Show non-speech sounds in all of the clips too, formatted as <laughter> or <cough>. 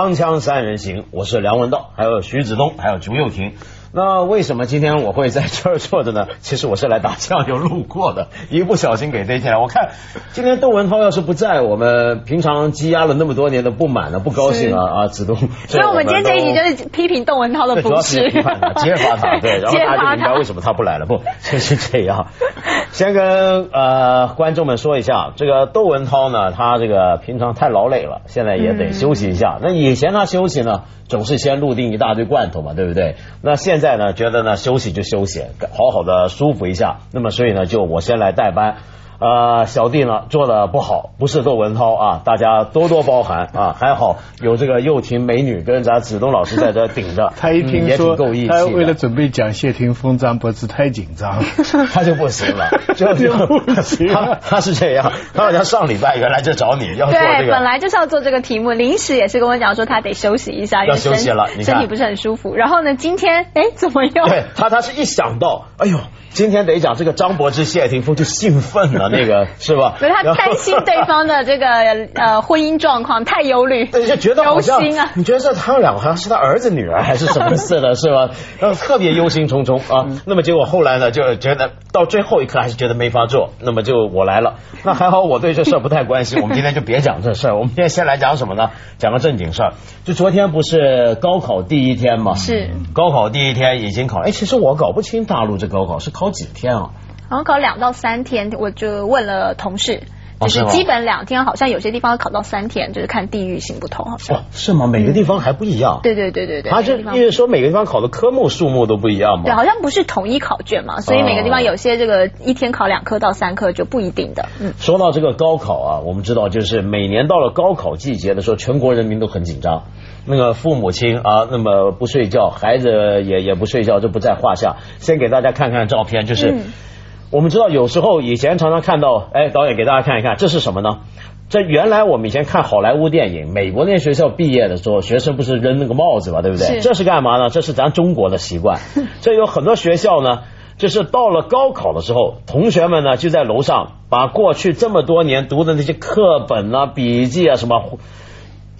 锵锵三人行，我是梁文道，还有徐子东，还有朱又廷。那为什么今天我会在这儿坐着呢？<laughs> 其实我是来打酱油路过的，<laughs> 一不小心给逮起来。我看今天窦文涛要是不在，我们平常积压了那么多年的不满呢，不高兴啊啊！子东，<laughs> 所以我们今天这一集就是批评窦文涛的不是，揭发他，对，然后大家就明白为什么他不来了。不，就是这样。先跟呃观众们说一下，这个窦文涛呢，他这个平常太劳累了，现在也得休息一下。那以前他休息呢，总是先录定一大堆罐头嘛，对不对？那现在呢，觉得呢休息就休息，好好的舒服一下。那么所以呢，就我先来代班。呃，小弟呢做的不好，不是窦文涛啊，大家多多包涵啊。还好有这个幼婷美女跟咱子东老师在这顶着，<laughs> 他一听说他为了准备讲谢霆锋，张柏芝太紧张，<laughs> 他就不行了，<laughs> 就就不行。他他是这样，他好像上礼拜原来就找你要做这个，本来就是要做这个题目，临时也是跟我讲说他得休息一下，要休息了，身体不是很舒服。然后呢，今天哎怎么又？对他他是一想到，哎呦。今天得讲这个张柏芝、谢霆锋就兴奋了，那个 <laughs> 是吧？所以他担心对方的这个 <laughs> 呃婚姻状况，太忧虑，就觉得好像你觉得这他们两个好像是他儿子女儿还是什么似的，是吧？<laughs> 然后特别忧心忡忡啊。那么结果后来呢，就觉得到最后一刻还是觉得没法做。那么就我来了，那还好我对这事儿不太关心。我们今天就别讲这事儿，我们今天先来讲什么呢？讲个正经事儿。就昨天不是高考第一天嘛？是高考第一天已经考。哎，其实我搞不清大陆这高考是。考几天啊？好像考两到三天，我就问了同事，就是基本两天，好像有些地方考到三天，就是看地域性不同，好像。是吗？每个地方还不一样。对对对对对。他是因为说每个地方考的科目数目都不一样嘛？对，好像不是统一考卷嘛，所以每个地方有些这个一天考两科到三科就不一定的。嗯。说到这个高考啊，我们知道就是每年到了高考季节的时候，全国人民都很紧张。那个父母亲啊，那么不睡觉，孩子也也不睡觉，这不在话下。先给大家看看照片，就是我们知道有时候以前常常看到，哎，导演给大家看一看，这是什么呢？这原来我们以前看好莱坞电影，美国那些学校毕业的时候，学生不是扔那个帽子嘛，对不对？这是干嘛呢？这是咱中国的习惯。<laughs> 这有很多学校呢，就是到了高考的时候，同学们呢就在楼上把过去这么多年读的那些课本啊、笔记啊什么。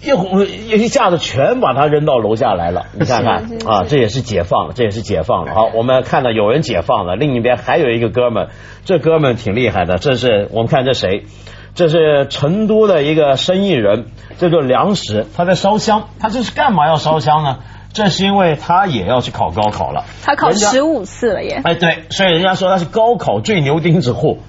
一一下子全把他扔到楼下来了，你看看啊，这也是解放了，这也是解放了。好，我们看到有人解放了，另一边还有一个哥们，这哥们挺厉害的。这是我们看这谁？这是成都的一个生意人，这就粮食，他在烧香。他这是干嘛要烧香呢？这是因为他也要去考高考了。他考十五次了耶！哎，对，所以人家说他是高考最牛钉子户。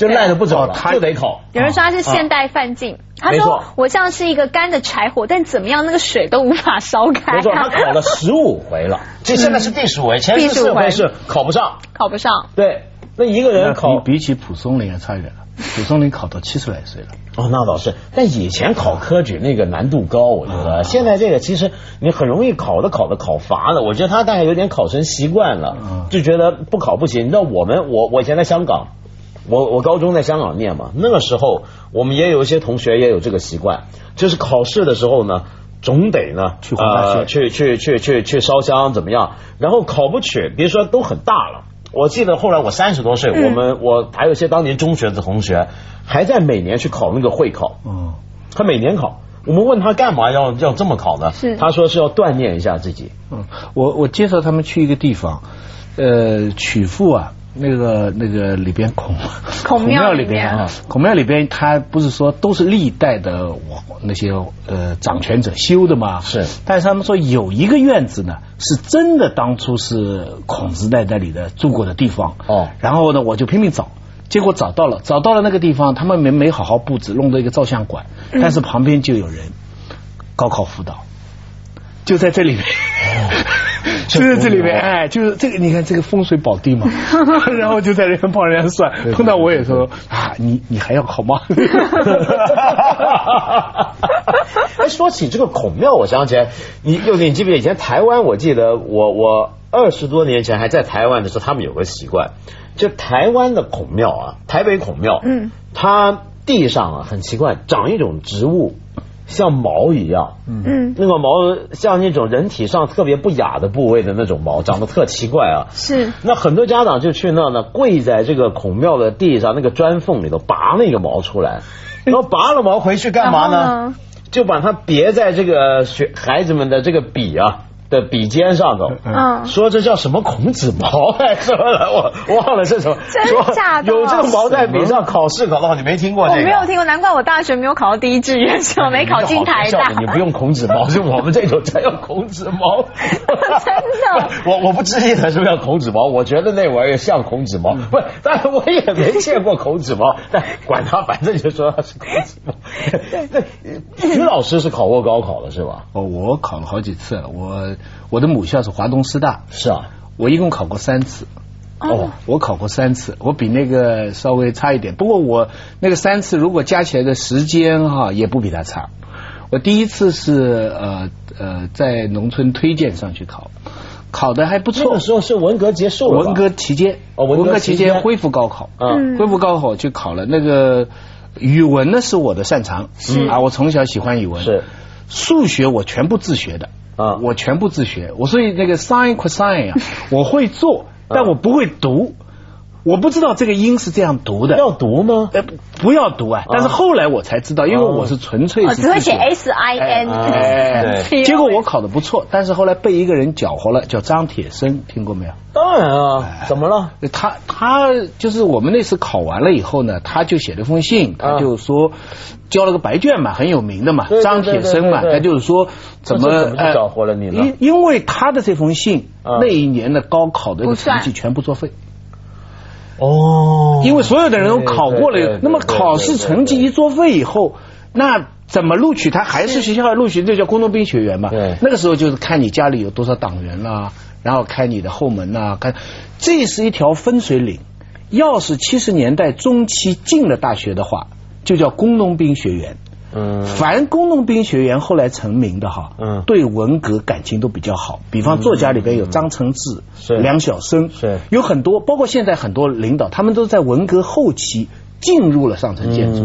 就赖着不走了，就得考。有人说他是现代范进，他说我像是一个干的柴火，但怎么样那个水都无法烧开。没错，他考了十五回了，<laughs> 这现在是第十五回，前十四回。是考不上，考不上。对，那一个人考比起蒲松龄还差远了，蒲松龄考到七十来岁了。哦，那倒是，但以前考科举那个难度高，我觉得。现在这个其实你很容易考的考的考乏了，我觉得他大概有点考成习惯了，就觉得不考不行。你知道我们我我以前在香港。我我高中在香港念嘛，那个时候我们也有一些同学也有这个习惯，就是考试的时候呢，总得呢去呃去去去去去烧香怎么样？然后考不取，别说都很大了。我记得后来我三十多岁，我们我还有些当年中学的同学还在每年去考那个会考，嗯，他每年考。我们问他干嘛要要这么考呢？是他说是要锻炼一下自己。嗯，我我介绍他们去一个地方，呃，曲阜啊。那个那个里边孔 <laughs> 孔庙里边啊，孔庙里边，他不是说都是历代的那些呃掌权者修的吗？是，但是他们说有一个院子呢，是真的当初是孔子在那里的住过的地方哦。然后呢，我就拼命找，结果找到了，找到了那个地方，他们没没好好布置，弄到一个照相馆，但是旁边就有人高考辅导，就在这里面。就在这里面，<laughs> 哎，就是这个，你看这个风水宝地嘛，<laughs> 然后就在那边帮人家算，碰到我也说啊，你你还要考吗？<laughs> 哎，说起这个孔庙，我想起来，你又你记不记得以前台湾？我记得我我二十多年前还在台湾的时候，他们有个习惯，就台湾的孔庙啊，台北孔庙，嗯，它地上啊很奇怪，长一种植物。像毛一样，嗯，那个毛像那种人体上特别不雅的部位的那种毛，长得特奇怪啊。是。那很多家长就去那呢，跪在这个孔庙的地上那个砖缝里头拔那个毛出来，然后拔了毛回去干嘛呢？就把它别在这个学孩子们的这个笔啊。的笔尖上头，嗯，说这叫什么孔子毛还是什么了？我忘了这种，真假的？有这个毛在笔上考试考到你没听过？我没有听过，难怪我大学没有考到第一志愿，是我没考进台大。你不用孔子毛，是我们这种才叫孔子毛。真的？<laughs> 我我不知道是不是叫孔子毛，我觉得那玩意儿像孔子毛，不，但是我也没见过孔子毛。但管他，反正就说他是孔子毛。对，<laughs> 徐老师是考过高考的是吧？哦，我考了好几次，我。我的母校是华东师大，是啊，我一共考过三次。哦，我考过三次，我比那个稍微差一点。不过我那个三次如果加起来的时间哈，也不比他差。我第一次是呃呃在农村推荐上去考，考的还不错。那个时候是文革结束了，文革期间，哦，文革期间恢复高考，嗯，恢复高考去考了那个语文呢是我的擅长，是。啊，我从小喜欢语文，是。数学我全部自学的。啊，我全部自学，我所以那个 sin cosine 呀，<laughs> 我会做，但我不会读。我不知道这个音是这样读的，要读吗？呃，不要读啊！但是后来我才知道，因为我是纯粹是只会写 S I N。结果我考的不错，但是后来被一个人搅和了，叫张铁生，听过没有？当然啊，怎么了？他他就是我们那次考完了以后呢，他就写了封信，他就说交了个白卷嘛，很有名的嘛，张铁生嘛，他就是说怎么搅和了你呢？因因为他的这封信，那一年的高考的成绩全部作废。哦，因为所有的人都考过了，那么考试成绩一作废以后，那怎么录取他？还是学校录取，这叫工农兵学员嘛？对，那个时候就是看你家里有多少党员啦，然后开你的后门呐，看这是一条分水岭。要是七十年代中期进了大学的话，就叫工农兵学员。嗯，凡工农兵学员后来成名的哈，嗯，对文革感情都比较好。比方作家里边有张承志、梁晓声，是有很多，包括现在很多领导，他们都在文革后期进入了上层建筑，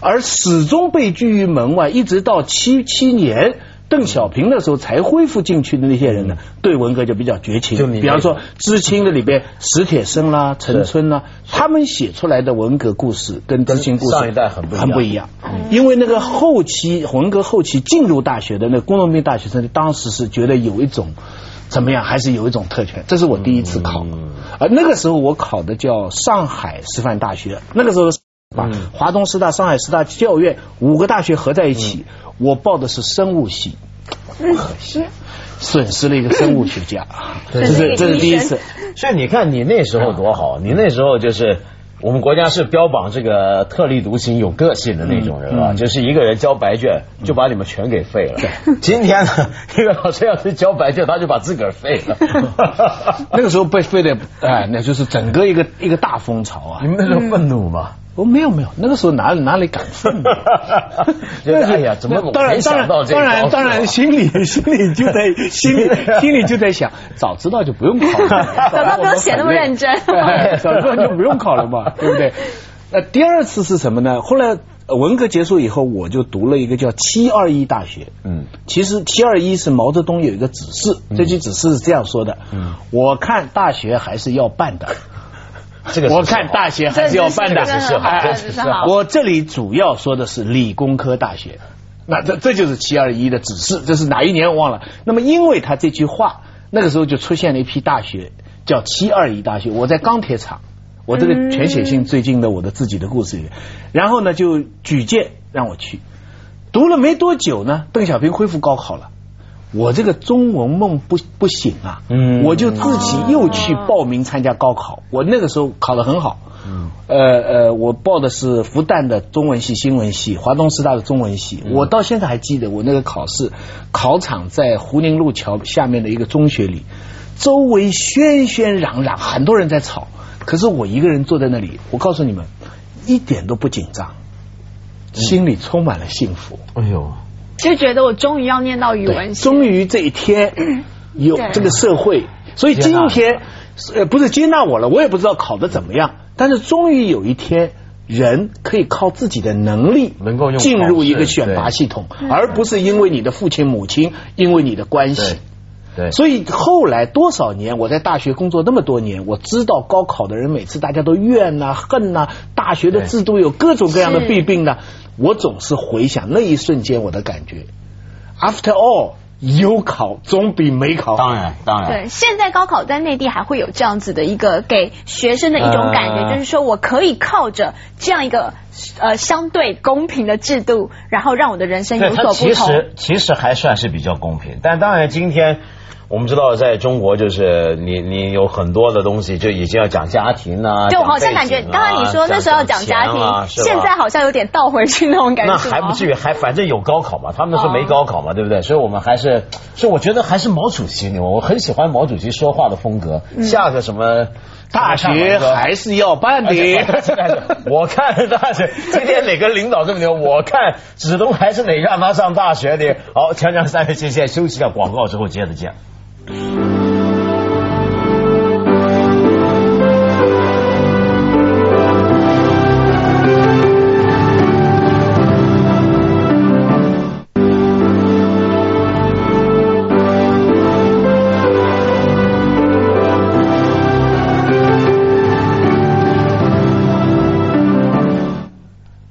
而始终被拒于门外，一直到七七年。邓小平的时候才恢复进去的那些人呢，对文革就比较绝情。就你比方说知青的里边，史铁生啦、陈春啦，他们写出来的文革故事跟知青故事上一代很很不一样。因为那个后期文革后期进入大学的那工农兵大学生，当时是觉得有一种怎么样，还是有一种特权。这是我第一次考，而那个时候我考的叫上海师范大学。那个时候把华东师大、上海师大教院五个大学合在一起。我报的是生物系，可惜损失了一个生物学家，这是这是第一次。所以你看，你那时候多好，你那时候就是我们国家是标榜这个特立独行、有个性的那种人啊，就是一个人交白卷就把你们全给废了。今天呢，<laughs> 一个老师要是交白卷，他就把自个儿废了。<laughs> 那个时候被废的，哎，那就是整个一个一个大风潮啊！你们那时候愤怒吗？我没有没有，那个时候哪里哪里敢愤？<laughs> 哎呀，怎么当然当然当然当然心里 <laughs> 心里就在心里心里就在想，早知道就不用考了，<laughs> 早知道不用写那么认真，早知道就不用考了嘛，对不对？那第二次是什么呢？后来文革结束以后，我就读了一个叫七二一大学。嗯，其实七二一是毛泽东有一个指示，这句指示是这样说的：嗯，我看大学还是要办的。这个我看大学还是要办的，是好。我这里主要说的是理工科大学，那这这就是七二一的指示，这是哪一年我忘了？那么因为他这句话，那个时候就出现了一批大学叫七二一大学。我在钢铁厂，我这个全写信最近的我的自己的故事里面，然后呢就举荐让我去，读了没多久呢，邓小平恢复高考了。我这个中文梦不不醒啊，我就自己又去报名参加高考。我那个时候考得很好，呃呃，我报的是复旦的中文系、新闻系，华东师大的中文系。我到现在还记得，我那个考试考场在湖宁路桥下面的一个中学里，周围喧喧嚷嚷，很多人在吵，可是我一个人坐在那里。我告诉你们，一点都不紧张，心里充满了幸福。哎呦！就觉得我终于要念到语文系，终于这一天 <clears throat> 有这个社会，所以今天呃不是接纳我了，我也不知道考的怎么样，但是终于有一天人可以靠自己的能力能够进入一个选拔系统，而不是因为你的父亲母亲，因为你的关系。对，所以后来多少年，我在大学工作那么多年，我知道高考的人每次大家都怨呐、恨呐，大学的制度有各种各样的弊病呐。我总是回想那一瞬间我的感觉。After all，有考总比没考。当然，当然。对，现在高考在内地还会有这样子的一个给学生的一种感觉，就是说我可以靠着这样一个呃相对公平的制度，然后让我的人生有所不同。其实其实还算是比较公平，但当然今天。我们知道，在中国就是你你有很多的东西就已经要讲家庭啊，就好像感觉，刚刚你说那时候要讲家庭，现在好像有点倒回去那种感觉。那还不至于，还反正有高考嘛，他们说没高考嘛，对不对？所以我们还是，所以我觉得还是毛主席，我很喜欢毛主席说话的风格。下个什么大学还是要办的，我看大学今天哪个领导这么牛？我看子东还是得让他上大学的。好，锵锵三人行，现在休息一下广告之后接着见。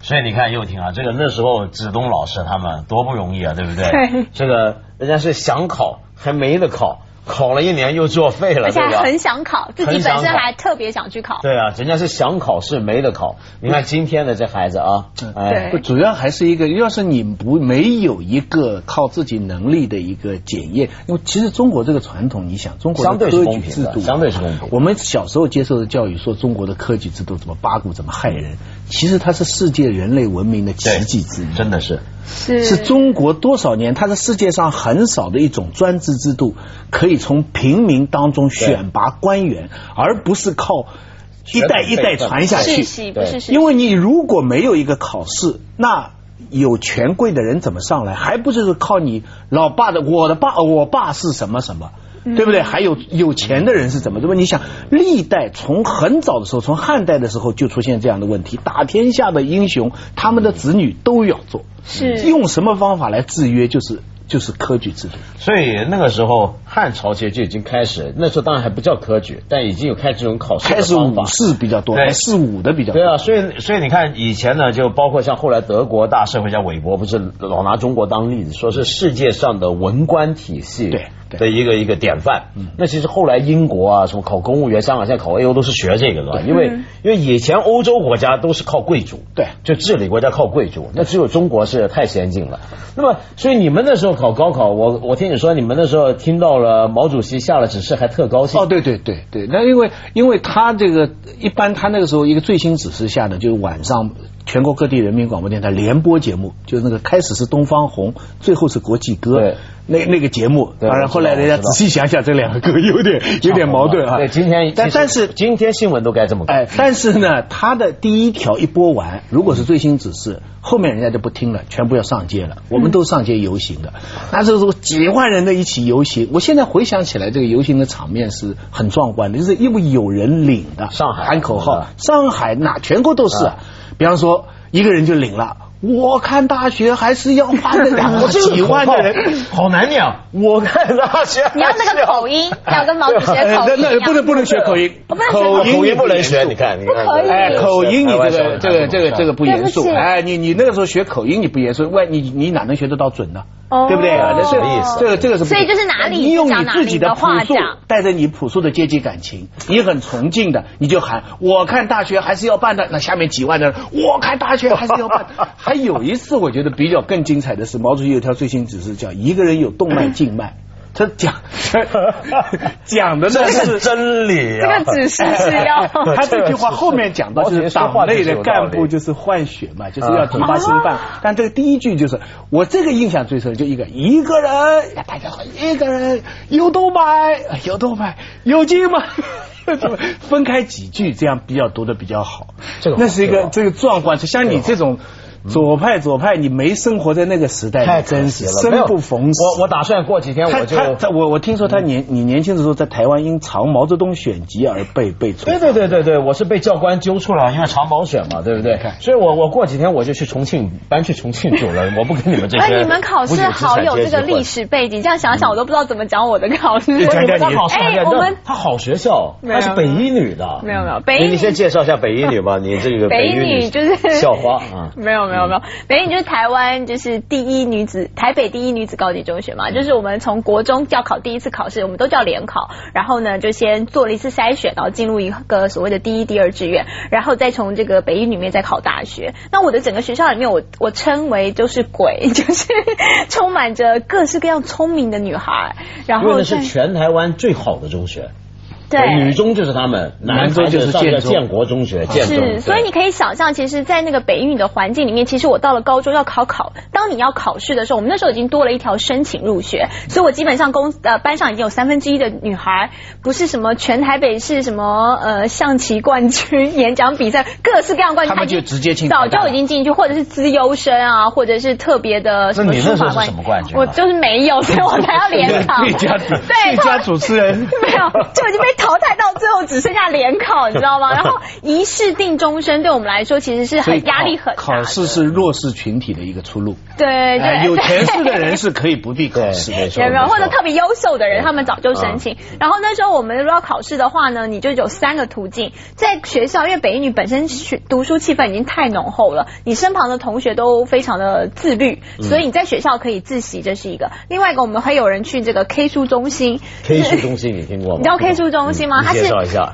所以你看，又听啊，这个那时候子东老师他们多不容易啊，对不对？这个人家是想考。还没得考，考了一年又作废了，而且还很想考，自己本身还特别想去考。对啊，人家是想考试没得考。你看今天的这孩子啊，对，主要还是一个，要是你不没有一个靠自己能力的一个检验，因为其实中国这个传统，你想中国的科举制度相对是公平。我们小时候接受的教育说中国的科举制度怎么八股怎么害人，其实它是世界人类文明的奇迹之一，真的是。是是中国多少年？它是世界上很少的一种专制制度，可以从平民当中选拔官员，而不是靠一代一代传下去。因为你如果没有一个考试，那有权贵的人怎么上来？还不就是靠你老爸的？我的爸，我爸是什么什么？对不对？还有有钱的人是怎么？对吧？你想，历代从很早的时候，从汉代的时候就出现这样的问题：打天下的英雄，他们的子女都要做。是用什么方法来制约？就是就是科举制度。所以那个时候汉朝其实就已经开始，那时候当然还不叫科举，但已经有开这种考试开始武士比较多，还是武的比较多。对啊，所以所以你看以前呢，就包括像后来德国大社会家韦伯，不是老拿中国当例子，说是世界上的文官体系。对。的一个一个典范，那其实后来英国啊，什么考公务员，香港现在考 A O 都是学这个的，因为因为以前欧洲国家都是靠贵族，对，就治理国家靠贵族，那只有中国是太先进了。那么，所以你们那时候考高考，我我听你说，你们那时候听到了毛主席下了指示，还特高兴。哦，对对对对，那因为因为他这个一般，他那个时候一个最新指示下的，就是晚上全国各地人民广播电台联播节目，就是那个开始是东方红，最后是国际歌。那那个节目，当然后来人家仔细想想，这两个歌有点有点矛盾啊。对，今天但但是今天新闻都该这么哎，但是呢，他的第一条一播完，如果是最新指示，后面人家就不听了，全部要上街了。我们都上街游行的，那这时候几万人的一起游行，我现在回想起来，这个游行的场面是很壮观的，就是因为有人领的，上海。喊口号，上海哪全国都是，比方说一个人就领了。我看大学还是要花那两个 <laughs> 几万的人好难念。我看大学，你要那个口音，要跟毛主席口音。<laughs> 那不能不能学口音，口音口音不能学。你看，你看，哎，口音你这个这个这个这个不严肃。哎，你你那个时候学口音你不严肃，喂，你你哪能学得到准呢？对不对？那什么意思？这个这个是。所以就是哪里你用你自己的朴素，带着你朴素的阶级感情，你很崇敬的，你就喊我看大学还是要办的。那下面几万的人，我看大学还是要办。<laughs> 还有一次，我觉得比较更精彩的是，毛主席有条最新指示，叫一个人有动脉静脉。他讲 <laughs> 讲的那是真理啊！这个指示是要 <laughs> 他这句话后面讲到就是党内的干部就是换血嘛，就是要提拔新办。但这个第一句就是我这个印象最深，就一个一个人，大家好，一个人有动脉，有动脉，有静脉，<laughs> 分开几句这样比较读的比较好。这个那是一个这个壮观，就像你这种。左派左派，你没生活在那个时代，太真实了，生不逢时。我我打算过几天我就他我我听说他年你年轻的时候在台湾因藏毛泽东选集而被被处。对对对对对，我是被教官揪出来，因为藏毛选嘛，对不对？所以我我过几天我就去重庆搬去重庆住了，我不跟你们这些。哎，你们考试好有这个历史背景，这样想想我都不知道怎么讲我的考试。讲讲你哎，我们他好学校，他是北一女的。没有没有，北一你先介绍一下北一女吧，你这个北一女就是校花 <laughs> 啊，没有没有。没有没有，北影就是台湾就是第一女子，台北第一女子高级中学嘛，就是我们从国中要考第一次考试，我们都叫联考，然后呢就先做了一次筛选，然后进入一个所谓的第一、第二志愿，然后再从这个北一里面再考大学。那我的整个学校里面，我我称为就是鬼，就是充满着各式各样聪明的女孩，然后是全台湾最好的中学。对，女中就是他们，男中就是建建国中学，建中。是，所以你可以想象，其实，在那个北语的环境里面，其实我到了高中要考考，当你要考试的时候，我们那时候已经多了一条申请入学，所以我基本上公呃班上已经有三分之一的女孩，不是什么全台北市什么呃象棋冠军、演讲比赛各式各样冠军，他们就直接进，早就已经进去，或者是资优生啊，或者是特别的什么书法冠军，我就是没有，所以我才要联考。最佳最佳主持人。没有，就已经被淘汰到最后。只剩下联考，<laughs> 你知道吗？<laughs> 然后一试定终身，对我们来说其实是很压力很大。考试是弱势群体的一个出路。对对，有前世的人是可以不必考试的，没有或者特别优秀的人，他们早就申请。然后那时候我们如果要考试的话呢，你就有三个途径。在学校，因为北一女本身学读书气氛已经太浓厚了，你身旁的同学都非常的自律，所以你在学校可以自习，这是一个。另外一个，我们会有人去这个 K 书中心。K 书中心你听过吗？你知道 K 书中心吗？它是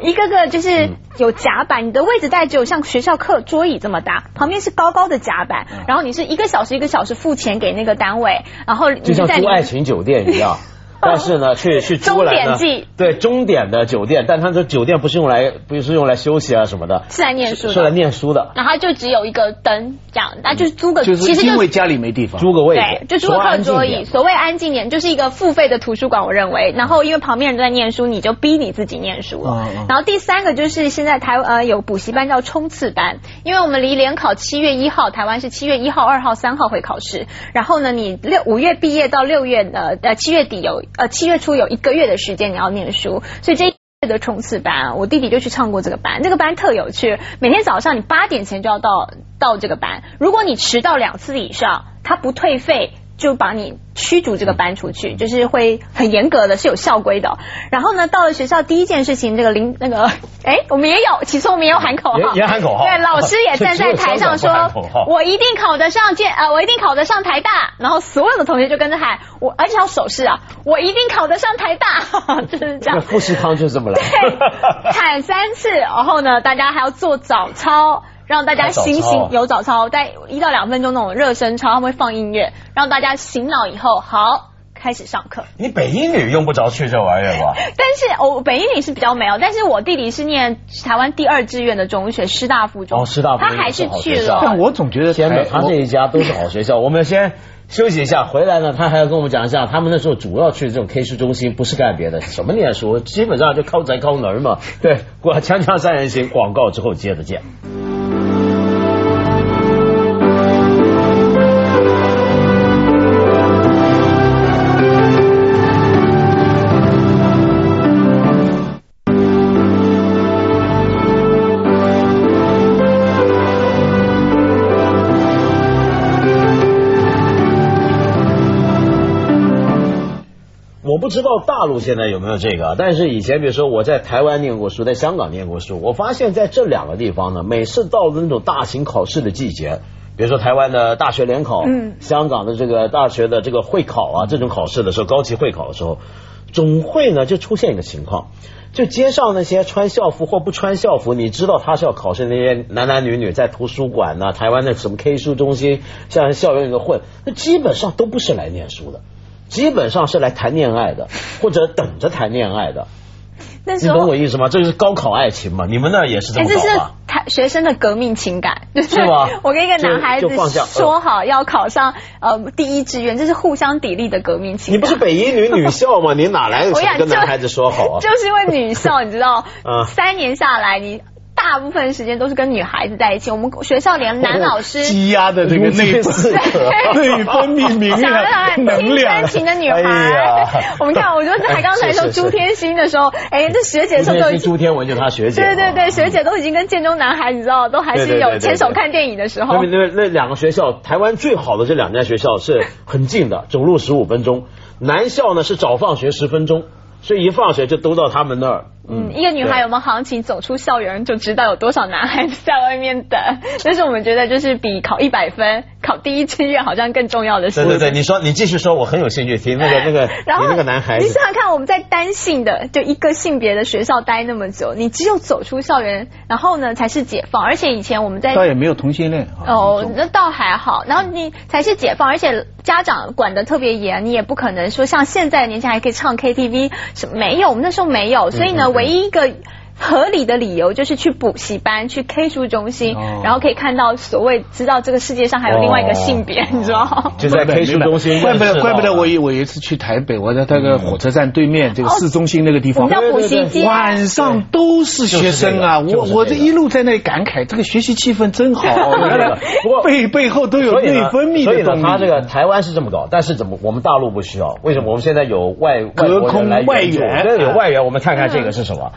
一个个就是有甲板，你的位置大概只有像学校课桌椅这么大，旁边是高高的甲板，然后你是一个小时一个小时付钱给那个。个单位，然后就像住爱情酒店一样。<laughs> <laughs> 但是呢，去去租来呢？对，终点的酒店，但他说酒店不是用来，不是用来休息啊什么的，是来念书的，是来念书的。然后就只有一个灯，这样，那就是租个，其实因为家里没地方，租个位置，对，就租个课桌椅。所谓安静点，就是一个付费的图书馆，我认为。然后因为旁边人都在念书，你就逼你自己念书了。然后第三个就是现在台呃有补习班叫冲刺班，因为我们离联考七月一号，台湾是七月一号、二号、三号会考试。然后呢，你六五月毕业到六月呃呃七月底有呃七月初有。一个月的时间你要念书，所以这一月的冲刺班，我弟弟就去唱过这个班。这个班特有趣，每天早上你八点前就要到到这个班，如果你迟到两次以上，他不退费。就把你驱逐这个班出去，就是会很严格的，是有校规的。然后呢，到了学校第一件事情，这个领那个，哎，我们也有，起初我们也有喊口号，也喊口号。对，老师也站在台上说，我一定考得上建，呃，我一定考得上台大。然后所有的同学就跟着喊，我而且要手势啊，我一定考得上台大，<laughs> 就是这样。富士康就是这么来，对，喊三次，然后呢，大家还要做早操。让大家醒醒，有早操，在一到两分钟那种热身操，他们会放音乐，让大家醒脑以后，好开始上课。你北英女用不着去这玩意儿吧？<laughs> 但是我北英女是比较没有，但是我弟弟是念台湾第二志愿的中学师大附中，哦，师大附他还是去了。但我总觉得天哪，他这一家都是好学校。我们先休息一下，回来呢，他还要跟我们讲一下，他们那时候主要去这种 K 书中心，不是干别的，什么念书，基本上就靠宅靠门嘛。对，过锵锵三人行广告之后接着见。不知道大陆现在有没有这个，但是以前比如说我在台湾念过书，在香港念过书，我发现在这两个地方呢，每次到了那种大型考试的季节，比如说台湾的大学联考，嗯，香港的这个大学的这个会考啊，这种考试的时候，高级会考的时候，总会呢就出现一个情况，就街上那些穿校服或不穿校服，你知道他是要考试那些男男女女，在图书馆呢，台湾的什么 K 书中心，像校园里头混，那基本上都不是来念书的。基本上是来谈恋爱的，<laughs> 或者等着谈恋爱的。你懂我意思吗？这就是高考爱情嘛？你们那也是这么搞吗？他学生的革命情感，<laughs> 是吗？我跟一个男孩子说好要考上呃第一志愿，这是互相砥砺的革命情感。你不是北一女女校吗？你哪来的跟 <laughs> 男孩子说好啊？就是因为女校，你知道，三年下来你。大部分时间都是跟女孩子在一起。我们学校连男老师积压的这个内分 <laughs> 内分泌明亮能量情的女孩。我们看，我觉得还刚才说 <laughs> 朱天心的时候，哎，这学姐的时候都已经朱天文就是他学姐。对对对，学姐都已经跟建中男孩，你知道，都还是有牵手看电影的时候。那那那两个学校，台湾最好的这两家学校是很近的，走路十五分钟。男校呢是早放学十分钟，所以一放学就都到他们那儿。嗯，一个女孩有没有行情，走出校园就知道有多少男孩子在外面等。<laughs> 但是我们觉得，就是比考一百分、考第一志愿好像更重要的是。对对对，你说你继续说，我很有兴趣听那个 <laughs> 那个，然后那个男孩子，你想想看，我们在单性的就一个性别的学校待那么久，你只有走出校园，然后呢才是解放。而且以前我们在倒也没有同性恋哦，那倒还好。然后你才是解放，而且家长管的特别严，你也不可能说像现在年轻还可以唱 KTV 什么没有，我们那时候没有，所以呢，唯一一个。合理的理由就是去补习班、去 K 书中心，然后可以看到所谓知道这个世界上还有另外一个性别，你知道吗？就在 <laughs> K 书中心，怪不得怪不得我有我有一次去台北，我在那个火车站对面这个市中心那个地方，叫补习街，晚上都是学生啊！我我这一路在那里感慨，这个学习气氛真好。<laughs> 不过 <laughs> 背背后都有内分泌的东西。他这个台湾是这么搞，但是怎么我们大陆不需要？为什么我们现在有外隔空外援？有外援，我们看看这个是什么。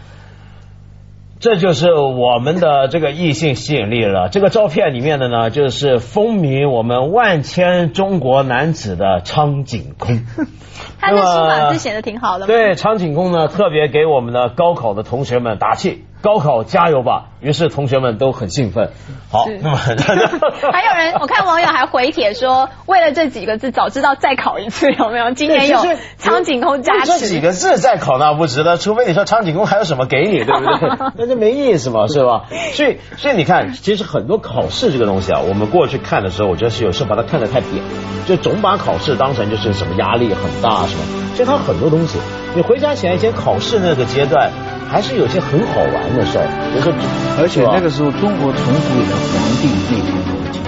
这就是我们的这个异性吸引力了。这个照片里面的呢，就是风靡我们万千中国男子的苍井空。<laughs> 他的书法字写的挺好的。对，苍井空呢，特别给我们的高考的同学们打气。高考加油吧！于是同学们都很兴奋。好，那么 <laughs> 还有人，我看网友还回帖说，为了这几个字，早知道再考一次，有没有？今年有苍井空加持。这几个字再考那不值得，除非你说苍井空还有什么给你，对不对？<laughs> 那就没意思嘛，是吧？所以，所以你看，其实很多考试这个东西啊，我们过去看的时候，我觉得是有时候把它看得太扁，就总把考试当成就是什么压力很大什么。其实它很多东西，你回想起来以前考试那个阶段。还是有些很好玩的事儿，比如说，而且那个时候中国从古以来皇帝内廷都会请。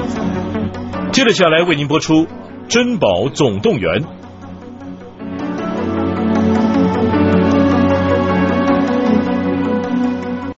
接着下来为您播出《珍宝总动员》。